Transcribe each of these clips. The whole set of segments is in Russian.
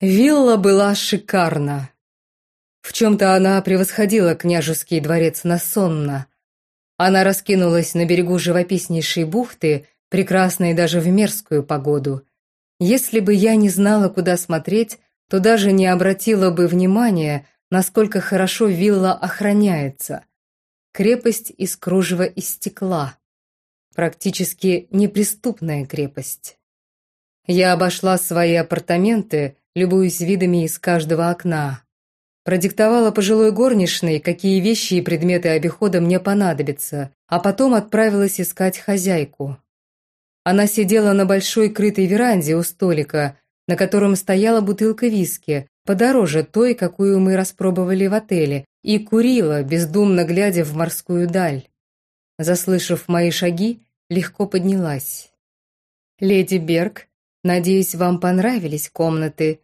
Вилла была шикарна. В чем-то она превосходила княжеский дворец Насонна. Она раскинулась на берегу живописнейшей бухты, прекрасной даже в мерзкую погоду. Если бы я не знала, куда смотреть, то даже не обратила бы внимания, насколько хорошо вилла охраняется. Крепость из кружева и стекла. Практически неприступная крепость. Я обошла свои апартаменты, любуясь видами из каждого окна. Продиктовала пожилой горничной, какие вещи и предметы обихода мне понадобятся, а потом отправилась искать хозяйку. Она сидела на большой крытой веранде у столика, на котором стояла бутылка виски, подороже той, какую мы распробовали в отеле, и курила, бездумно глядя в морскую даль. Заслышав мои шаги, легко поднялась. «Леди Берг, надеюсь, вам понравились комнаты.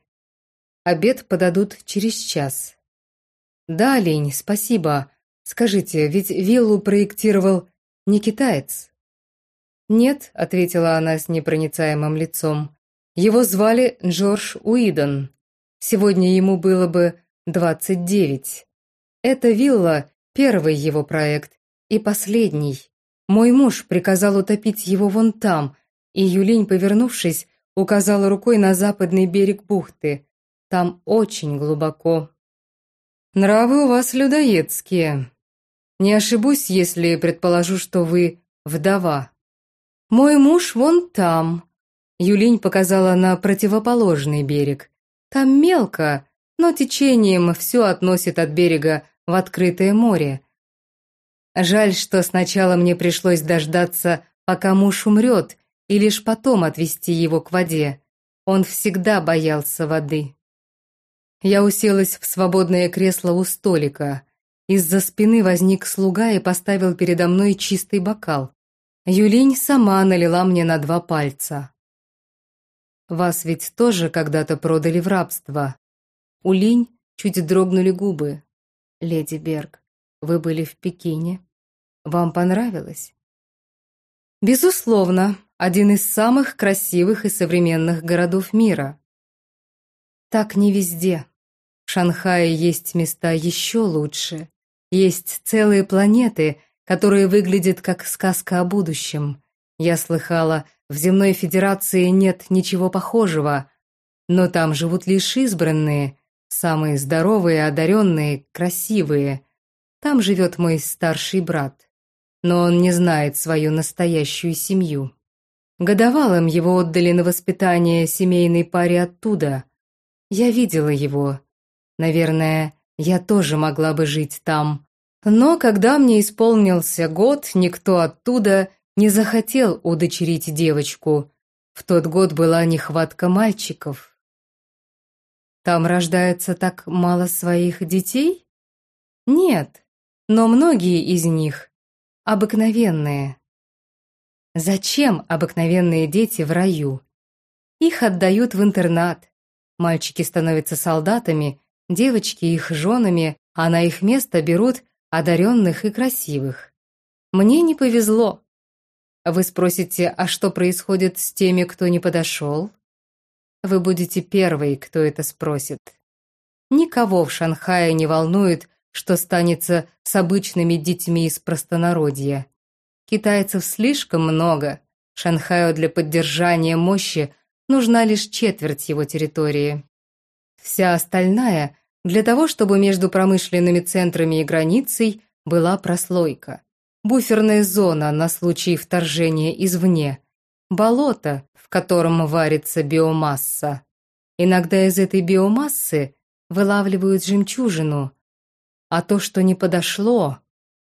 Обед подадут через час». «Да, Лень, спасибо. Скажите, ведь виллу проектировал не китаец?» «Нет», — ответила она с непроницаемым лицом. «Его звали Джордж Уидон. Сегодня ему было бы двадцать девять. Эта вилла — первый его проект и последний. Мой муж приказал утопить его вон там, и Юлинь, повернувшись, указала рукой на западный берег бухты. Там очень глубоко. Нравы у вас людоедские. Не ошибусь, если предположу, что вы вдова. «Мой муж вон там», — Юлинь показала на противоположный берег. «Там мелко, но течением все относит от берега в открытое море. Жаль, что сначала мне пришлось дождаться, пока муж умрет, и лишь потом отвести его к воде. Он всегда боялся воды». Я уселась в свободное кресло у столика. Из-за спины возник слуга и поставил передо мной чистый бокал. Юлинь сама налила мне на два пальца. «Вас ведь тоже когда-то продали в рабство». У Линь чуть дрогнули губы. «Леди Берг, вы были в Пекине. Вам понравилось?» «Безусловно, один из самых красивых и современных городов мира. Так не везде. Шанхае есть места еще лучше. Есть целые планеты, которые выглядят как сказка о будущем. Я слыхала, в земной федерации нет ничего похожего, но там живут лишь избранные, самые здоровые, одаренные, красивые. Там живет мой старший брат, но он не знает свою настоящую семью. Годовалым его отдали на воспитание семейной паре оттуда. Я видела его. Наверное, я тоже могла бы жить там, но когда мне исполнился год, никто оттуда не захотел удочерить девочку. В тот год была нехватка мальчиков. Там рождается так мало своих детей? Нет, но многие из них обыкновенные. Зачем обыкновенные дети в раю? Их отдают в интернат. Мальчики становятся солдатами, девочки их женами, а на их место берут одаренных и красивых. Мне не повезло. Вы спросите, а что происходит с теми, кто не подошел? Вы будете первой, кто это спросит. Никого в Шанхае не волнует, что станется с обычными детьми из простонародья. Китайцев слишком много. Шанхаю для поддержания мощи нужна лишь четверть его территории. Вся остальная для того, чтобы между промышленными центрами и границей была прослойка. Буферная зона на случай вторжения извне. Болото, в котором варится биомасса. Иногда из этой биомассы вылавливают жемчужину. А то, что не подошло,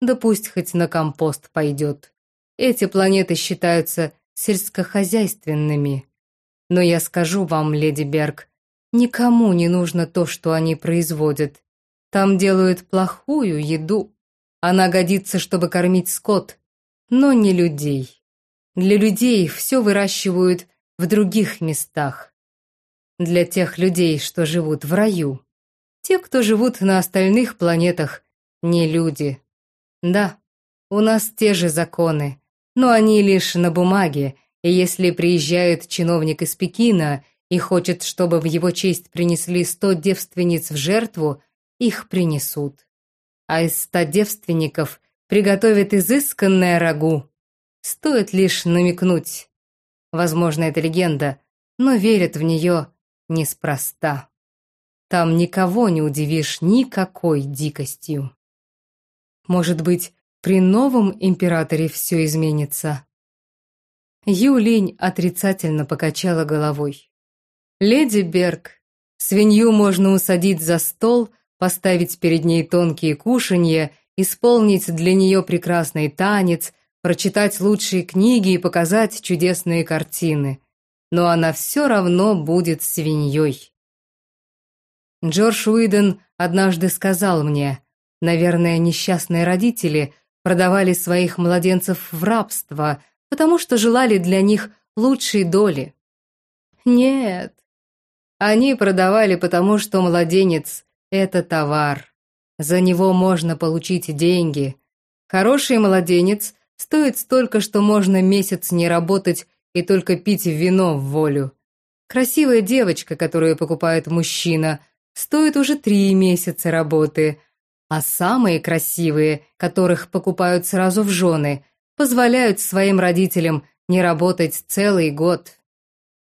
да пусть хоть на компост пойдет. Эти планеты считаются сельскохозяйственными. Но я скажу вам, леди Берг, Никому не нужно то, что они производят. Там делают плохую еду. Она годится, чтобы кормить скот, но не людей. Для людей все выращивают в других местах. Для тех людей, что живут в раю. Те, кто живут на остальных планетах, не люди. Да, у нас те же законы, но они лишь на бумаге, и если приезжает чиновник из Пекина и хочет, чтобы в его честь принесли сто девственниц в жертву, их принесут. А из ста девственников приготовят изысканное рагу. Стоит лишь намекнуть. Возможно, это легенда, но верят в нее неспроста. Там никого не удивишь никакой дикостью. Может быть, при новом императоре все изменится? Юлинь отрицательно покачала головой. «Леди Берг, свинью можно усадить за стол, поставить перед ней тонкие кушанья, исполнить для нее прекрасный танец, прочитать лучшие книги и показать чудесные картины. Но она все равно будет свиньей. Джордж Уидон однажды сказал мне, наверное, несчастные родители продавали своих младенцев в рабство, потому что желали для них лучшей доли. Нет, они продавали потому, что младенец – это товар. За него можно получить деньги. Хороший младенец стоит столько, что можно месяц не работать и только пить вино в волю. Красивая девочка, которую покупает мужчина, стоит уже три месяца работы, а самые красивые, которых покупают сразу в жены, позволяют своим родителям не работать целый год.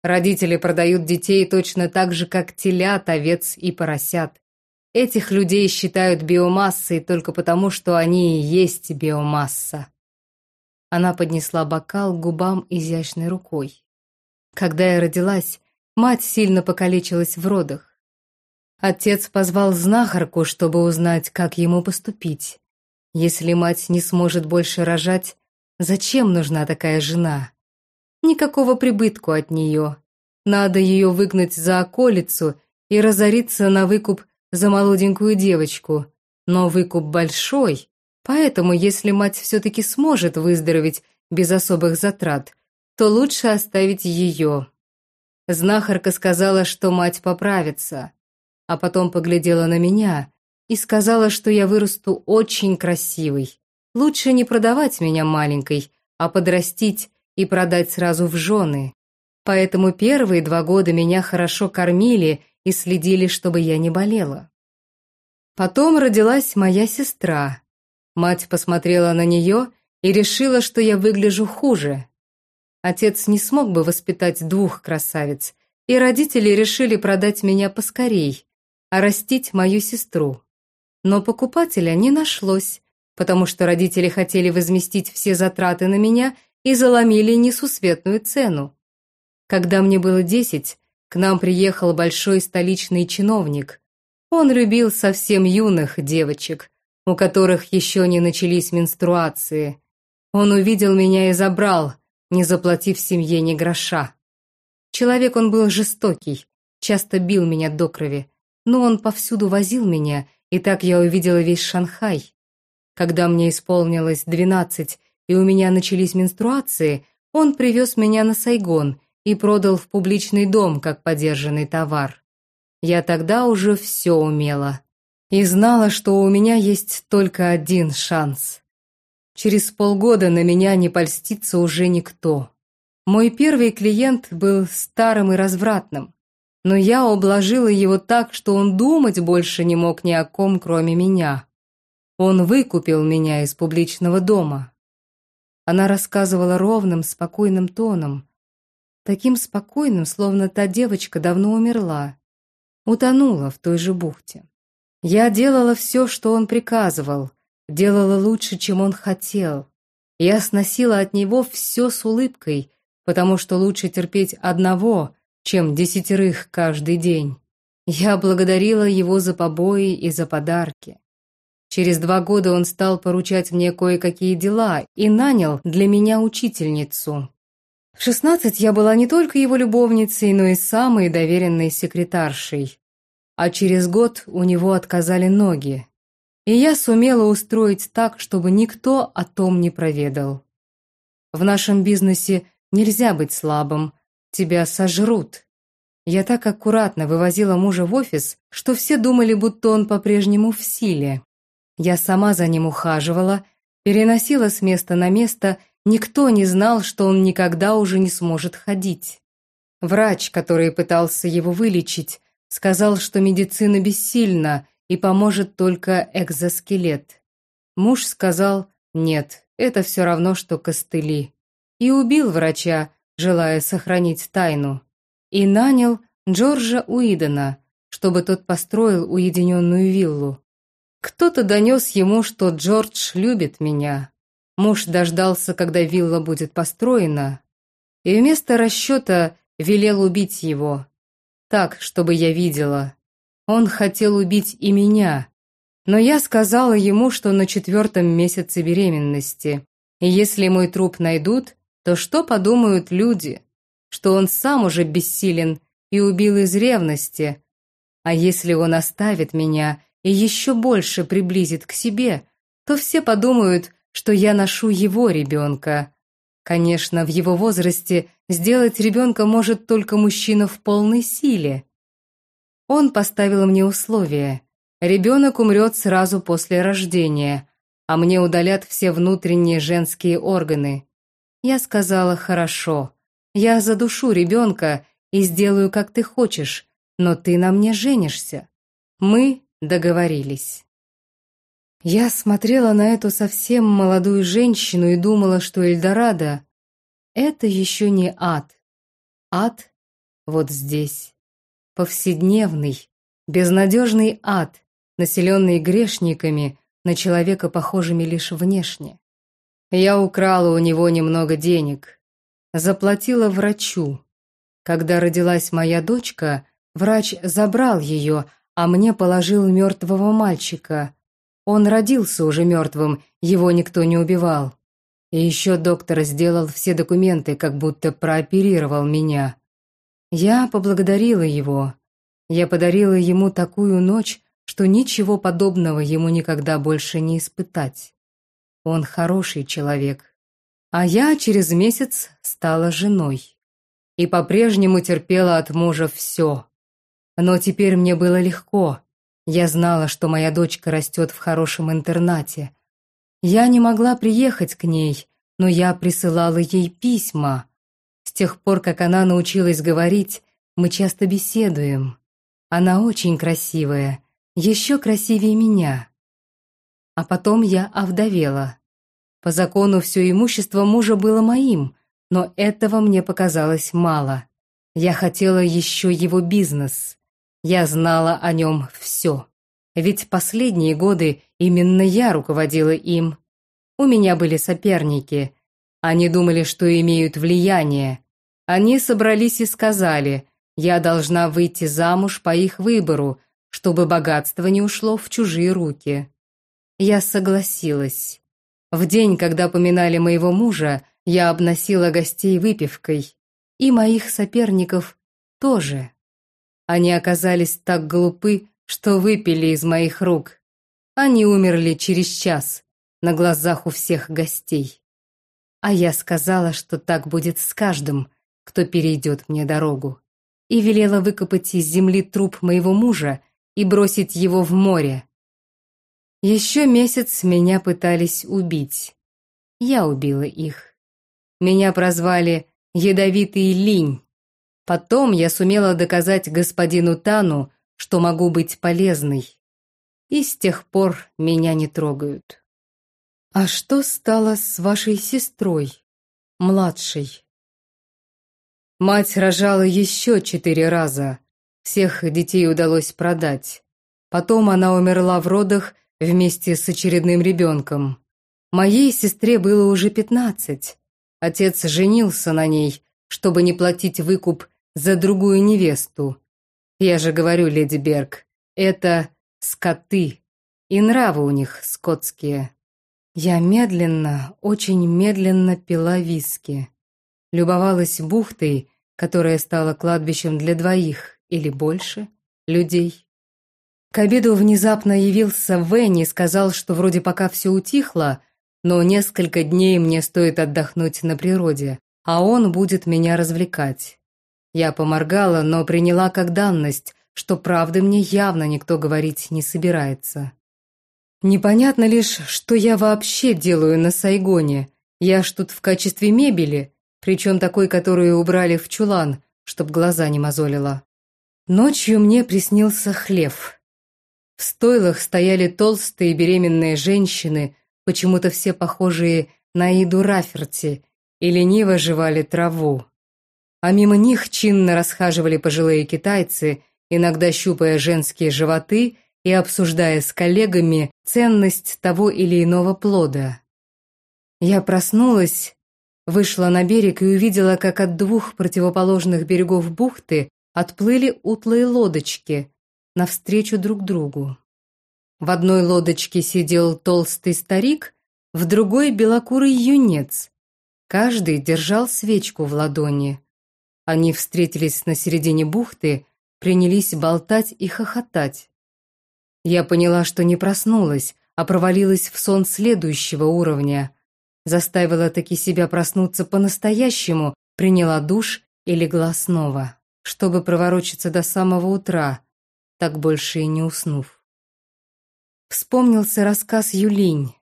Родители продают детей точно так же, как телят, овец и поросят. Этих людей считают биомассой только потому, что они и есть биомасса. Она поднесла бокал к губам изящной рукой. Когда я родилась, мать сильно покалечилась в родах. Отец позвал знахарку, чтобы узнать, как ему поступить. Если мать не сможет больше рожать, зачем нужна такая жена? Никакого прибытку от нее. Надо ее выгнать за околицу и разориться на выкуп за молоденькую девочку. Но выкуп большой, поэтому если мать все-таки сможет выздороветь без особых затрат, то лучше оставить ее. Знахарка сказала, что мать поправится, а потом поглядела на меня и сказала, что я вырасту очень красивой. Лучше не продавать меня маленькой, а подрастить и продать сразу в жены. Поэтому первые два года меня хорошо кормили и следили, чтобы я не болела. Потом родилась моя сестра. Мать посмотрела на нее и решила, что я выгляжу хуже. Отец не смог бы воспитать двух красавиц, и родители решили продать меня поскорей, а растить мою сестру. Но покупателя не нашлось, потому что родители хотели возместить все затраты на меня и заломили несусветную цену. Когда мне было десять, к нам приехал большой столичный чиновник. Он любил совсем юных девочек, у которых еще не начались менструации. Он увидел меня и забрал, не заплатив семье ни гроша. Человек он был жестокий, часто бил меня до крови, но он повсюду возил меня, и так я увидела весь Шанхай. Когда мне исполнилось двенадцать, и у меня начались менструации, он привез меня на Сайгон и продал в публичный дом как подержанный товар. Я тогда уже все умела и знала, что у меня есть только один шанс. Через полгода на меня не польстится уже никто. Мой первый клиент был старым и развратным, но я обложила его так, что он думать больше не мог ни о ком, кроме меня. Он выкупил меня из публичного дома. Она рассказывала ровным, спокойным тоном. Таким спокойным, словно та девочка давно умерла. Утонула в той же бухте. Я делала все, что он приказывал, делала лучше, чем он хотел. Я сносила от него все с улыбкой, потому что лучше терпеть одного, чем десятерых каждый день. Я благодарила его за побои и за подарки. Через два года он стал поручать мне кое-какие дела и нанял для меня учительницу. В шестнадцать я была не только его любовницей, но и самой доверенной секретаршей. А через год у него отказали ноги. И я сумела устроить так, чтобы никто о том не проведал. В нашем бизнесе нельзя быть слабым, тебя сожрут. Я так аккуратно вывозила мужа в офис, что все думали, будто он по-прежнему в силе. Я сама за ним ухаживала, переносила с места на место, никто не знал, что он никогда уже не сможет ходить. Врач, который пытался его вылечить, сказал, что медицина бессильна и поможет только экзоскелет. Муж сказал «нет, это все равно, что костыли». И убил врача, желая сохранить тайну. И нанял Джорджа Уидона, чтобы тот построил уединенную виллу. Кто-то донес ему, что Джордж любит меня. Муж дождался, когда вилла будет построена, и вместо расчета велел убить его. Так, чтобы я видела. Он хотел убить и меня. Но я сказала ему, что на четвертом месяце беременности. И если мой труп найдут, то что подумают люди? Что он сам уже бессилен и убил из ревности. А если он оставит меня и еще больше приблизит к себе, то все подумают, что я ношу его ребенка. Конечно, в его возрасте сделать ребенка может только мужчина в полной силе. Он поставил мне условие. Ребенок умрет сразу после рождения, а мне удалят все внутренние женские органы. Я сказала «хорошо». Я задушу ребенка и сделаю, как ты хочешь, но ты на мне женишься. Мы договорились. Я смотрела на эту совсем молодую женщину и думала, что Эльдорадо — это еще не ад. Ад вот здесь. Повседневный, безнадежный ад, населенный грешниками, на человека похожими лишь внешне. Я украла у него немного денег, заплатила врачу. Когда родилась моя дочка, врач забрал ее, а мне положил мертвого мальчика — он родился уже мертвым, его никто не убивал. И еще доктор сделал все документы, как будто прооперировал меня. Я поблагодарила его. Я подарила ему такую ночь, что ничего подобного ему никогда больше не испытать. Он хороший человек. А я через месяц стала женой. И по-прежнему терпела от мужа все. Но теперь мне было легко. Я знала, что моя дочка растет в хорошем интернате. Я не могла приехать к ней, но я присылала ей письма. С тех пор, как она научилась говорить, мы часто беседуем. Она очень красивая, еще красивее меня. А потом я овдовела. По закону все имущество мужа было моим, но этого мне показалось мало. Я хотела еще его бизнес. Я знала о нем все. Ведь последние годы именно я руководила им. У меня были соперники. Они думали, что имеют влияние. Они собрались и сказали, я должна выйти замуж по их выбору, чтобы богатство не ушло в чужие руки. Я согласилась. В день, когда поминали моего мужа, я обносила гостей выпивкой. И моих соперников тоже. Они оказались так глупы, что выпили из моих рук. Они умерли через час, на глазах у всех гостей. А я сказала, что так будет с каждым, кто перейдет мне дорогу, и велела выкопать из земли труп моего мужа и бросить его в море. Еще месяц меня пытались убить. Я убила их. Меня прозвали «ядовитый линь». Потом я сумела доказать господину Тану, что могу быть полезной. И с тех пор меня не трогают. А что стало с вашей сестрой, младшей? Мать рожала еще четыре раза. Всех детей удалось продать. Потом она умерла в родах вместе с очередным ребенком. Моей сестре было уже пятнадцать. Отец женился на ней, чтобы не платить выкуп за другую невесту. Я же говорю, леди Берг, это скоты, и нравы у них скотские. Я медленно, очень медленно пила виски. Любовалась бухтой, которая стала кладбищем для двоих или больше людей. К обеду внезапно явился Венни и сказал, что вроде пока все утихло, но несколько дней мне стоит отдохнуть на природе, а он будет меня развлекать. Я поморгала, но приняла как данность, что правды мне явно никто говорить не собирается. Непонятно лишь, что я вообще делаю на Сайгоне. Я ж тут в качестве мебели, причем такой, которую убрали в чулан, чтоб глаза не мозолило. Ночью мне приснился хлев. В стойлах стояли толстые беременные женщины, почему-то все похожие на Иду Раферти, и лениво жевали траву. А мимо них чинно расхаживали пожилые китайцы, иногда щупая женские животы и обсуждая с коллегами ценность того или иного плода. Я проснулась, вышла на берег и увидела, как от двух противоположных берегов бухты отплыли утлые лодочки навстречу друг другу. В одной лодочке сидел толстый старик, в другой белокурый юнец. Каждый держал свечку в ладони. Они встретились на середине бухты, принялись болтать и хохотать. Я поняла, что не проснулась, а провалилась в сон следующего уровня. Заставила таки себя проснуться по-настоящему, приняла душ и легла снова, чтобы проворочиться до самого утра, так больше и не уснув. Вспомнился рассказ Юлинь.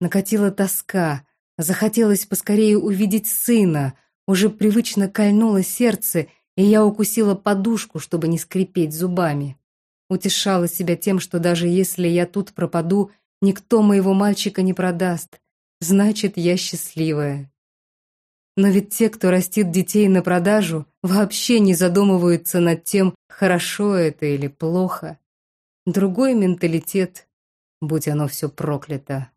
Накатила тоска, захотелось поскорее увидеть сына, уже привычно кольнуло сердце, и я укусила подушку, чтобы не скрипеть зубами. Утешала себя тем, что даже если я тут пропаду, никто моего мальчика не продаст. Значит, я счастливая. Но ведь те, кто растит детей на продажу, вообще не задумываются над тем, хорошо это или плохо. Другой менталитет, будь оно все проклято.